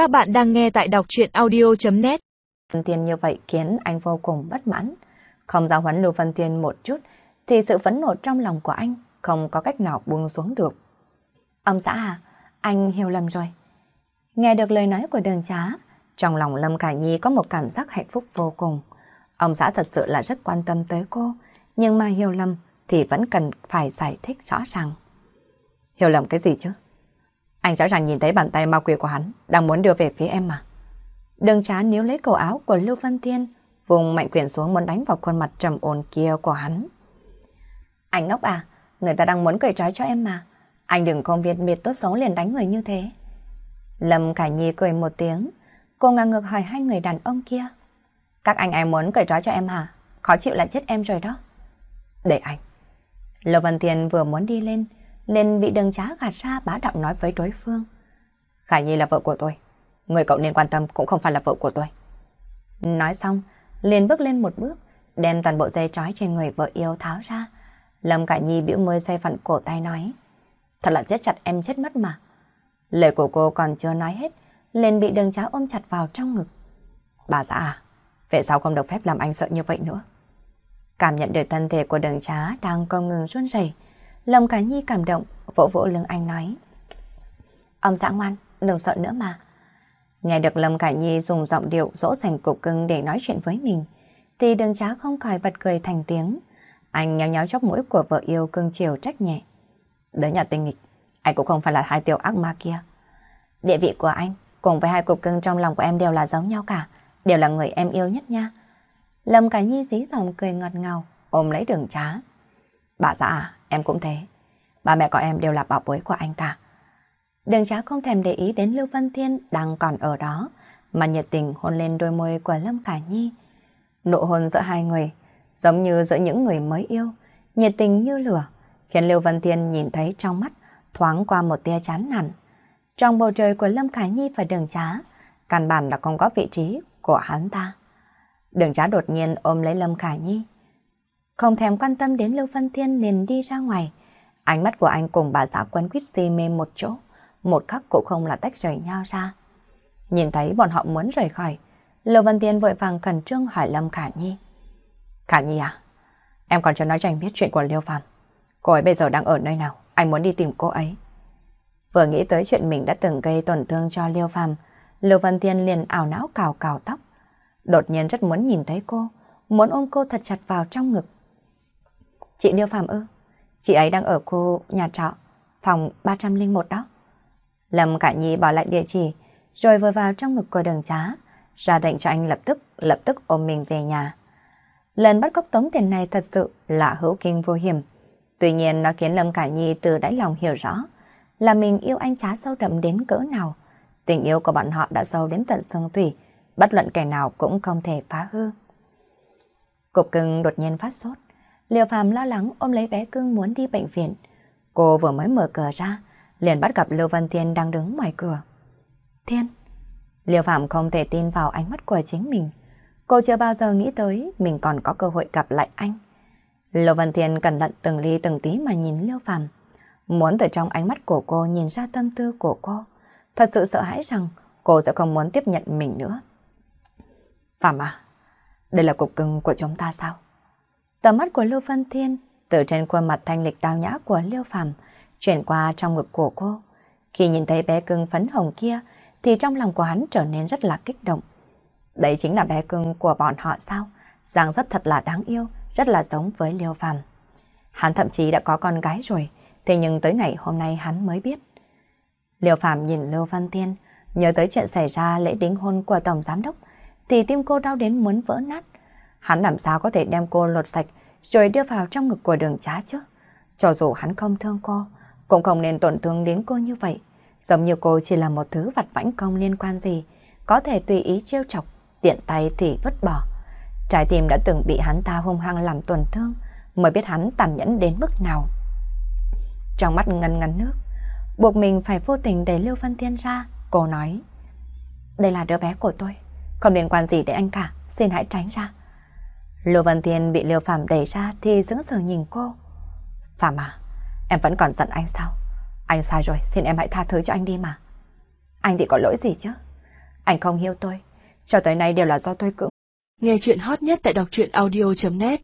Các bạn đang nghe tại đọc chuyện audio.net Vân như vậy khiến anh vô cùng bất mãn. Không giáo huấn Lưu Văn Tiên một chút, thì sự phẫn nộ trong lòng của anh không có cách nào buông xuống được. Ông xã à, anh hiểu lầm rồi. Nghe được lời nói của đường trá, trong lòng Lâm cả Nhi có một cảm giác hạnh phúc vô cùng. Ông xã thật sự là rất quan tâm tới cô, nhưng mà hiểu lầm thì vẫn cần phải giải thích rõ ràng. Hiểu lầm cái gì chứ? Anh rõ ràng nhìn thấy bàn tay ma quỷ của hắn đang muốn đưa về phía em mà. Đường trá níu lấy cổ áo của Lưu Văn Thiên, vùng mạnh quyền xuống muốn đánh vào khuôn mặt trầm ổn kia của hắn. Anh ngốc à, người ta đang muốn cởi trói cho em mà. Anh đừng công viên miệt tốt xấu liền đánh người như thế. Lâm Khải Nhi cười một tiếng, cô ngang ngược hỏi hai người đàn ông kia. Các anh ai muốn cởi trói cho em hả? Khó chịu là chết em rồi đó. Để anh. Lưu Văn Thiên vừa muốn đi lên, nên bị đường trá gạt ra bá đạo nói với đối phương. Khải Nhi là vợ của tôi. Người cậu nên quan tâm cũng không phải là vợ của tôi. Nói xong, liền bước lên một bước, đem toàn bộ dây trói trên người vợ yêu tháo ra. Lâm Khải Nhi biểu môi xoay phẳng cổ tay nói. Thật là giết chặt em chết mất mà. Lời của cô còn chưa nói hết, liền bị đường trá ôm chặt vào trong ngực. Bà xã à, vậy sao không được phép làm anh sợ như vậy nữa? Cảm nhận được thân thể của đường trá đang không ngừng run rẩy Lâm Khải Nhi cảm động, vỗ vỗ lưng anh nói. Ông dã ngoan, đừng sợ nữa mà. Nghe được Lâm Khải Nhi dùng giọng điệu dỗ dành cục cưng để nói chuyện với mình, thì đường trá không khỏi bật cười thành tiếng. Anh nhéo nhéo chóp mũi của vợ yêu cưng chiều trách nhẹ. Đứa nhà tinh nghịch, anh cũng không phải là hai tiểu ác ma kia. Địa vị của anh cùng với hai cục cưng trong lòng của em đều là giống nhau cả, đều là người em yêu nhất nha. Lâm cả Nhi dí dòng cười ngọt ngào, ôm lấy đường trá. Bà già à, em cũng thế. Ba mẹ của em đều là bảo bối của anh cả. Đường trá không thèm để ý đến Lưu Văn Thiên đang còn ở đó, mà nhiệt tình hôn lên đôi môi của Lâm Khả Nhi. Nụ hôn giữa hai người, giống như giữa những người mới yêu, nhiệt tình như lửa, khiến Lưu Văn Thiên nhìn thấy trong mắt thoáng qua một tia chán nản. Trong bầu trời của Lâm Khả Nhi và đường trá, căn bản là không có vị trí của hắn ta. Đường trá đột nhiên ôm lấy Lâm Khả Nhi, không thèm quan tâm đến Lưu Phân Thiên liền đi ra ngoài. Ánh mắt của anh cùng bà xã quấn quýt si mê một chỗ, một khắc cũng không là tách rời nhau ra. Nhìn thấy bọn họ muốn rời khỏi, Lưu Văn Thiên vội vàng khẩn trương hỏi Lâm Khả Nhi. Khả Nhi à, em còn chưa nói cho anh biết chuyện của Liêu Phạm. Cô ấy bây giờ đang ở nơi nào, anh muốn đi tìm cô ấy. Vừa nghĩ tới chuyện mình đã từng gây tổn thương cho Liêu Phạm, Lưu Văn Thiên liền ảo não cào cào tóc. Đột nhiên rất muốn nhìn thấy cô, muốn ôm cô thật chặt vào trong ngực. Chị Liêu Phạm ư? Chị ấy đang ở khu nhà trọ, phòng 301 đó. Lâm Cả Nhi bỏ lại địa chỉ, rồi vừa vào trong ngực của đường trá, ra lệnh cho anh lập tức, lập tức ôm mình về nhà. Lần bắt cóc tống tiền này thật sự là hữu kinh vô hiểm. Tuy nhiên nó khiến Lâm Cả Nhi từ đáy lòng hiểu rõ là mình yêu anh trá sâu đậm đến cỡ nào. Tình yêu của bọn họ đã sâu đến tận xương tủy, bất luận kẻ nào cũng không thể phá hư. Cục cưng đột nhiên phát sốt, Liêu Phạm lo lắng ôm lấy bé cưng muốn đi bệnh viện. Cô vừa mới mở cửa ra, liền bắt gặp Lưu Văn Thiên đang đứng ngoài cửa. Thiên! Liêu Phạm không thể tin vào ánh mắt của chính mình. Cô chưa bao giờ nghĩ tới mình còn có cơ hội gặp lại anh. Lưu Văn Thiên cẩn thận từng ly từng tí mà nhìn Liêu Phạm. Muốn từ trong ánh mắt của cô nhìn ra tâm tư của cô. Thật sự sợ hãi rằng cô sẽ không muốn tiếp nhận mình nữa. Phạm à, đây là cục cưng của chúng ta sao? Tầm mắt của Lưu Văn Thiên từ trên khuôn mặt thanh lịch tao nhã của Lưu Phàm chuyển qua trong ngực của cô. Khi nhìn thấy bé cưng phấn hồng kia thì trong lòng của hắn trở nên rất là kích động. Đấy chính là bé cưng của bọn họ sao? Giang dấp thật là đáng yêu, rất là giống với Liêu Phàm. Hắn thậm chí đã có con gái rồi, thế nhưng tới ngày hôm nay hắn mới biết. Liêu Phàm nhìn Lưu Văn Thiên, nhớ tới chuyện xảy ra lễ đính hôn của Tổng Giám Đốc, thì tim cô đau đến muốn vỡ nát. Hắn làm sao có thể đem cô lột sạch rồi đưa vào trong ngực của đường trá chứ? Cho dù hắn không thương cô, cũng không nên tổn thương đến cô như vậy. Giống như cô chỉ là một thứ vặt vãnh không liên quan gì, có thể tùy ý trêu chọc, tiện tay thì vứt bỏ. Trái tim đã từng bị hắn ta hung hăng làm tổn thương, mới biết hắn tàn nhẫn đến mức nào. Trong mắt ngân ngấn nước, buộc mình phải vô tình đẩy Lưu Văn Thiên ra, cô nói. Đây là đứa bé của tôi, không liên quan gì đến anh cả, xin hãy tránh ra. Lưu Văn Thiên bị Lưu Phạm đẩy ra thì sững sờ nhìn cô. Phạm à, em vẫn còn giận anh sao? Anh sai rồi, xin em hãy tha thứ cho anh đi mà. Anh thì có lỗi gì chứ? Anh không hiểu tôi. Cho tới nay đều là do tôi cưỡng. Nghe chuyện hot nhất tại đọc truyện audio.net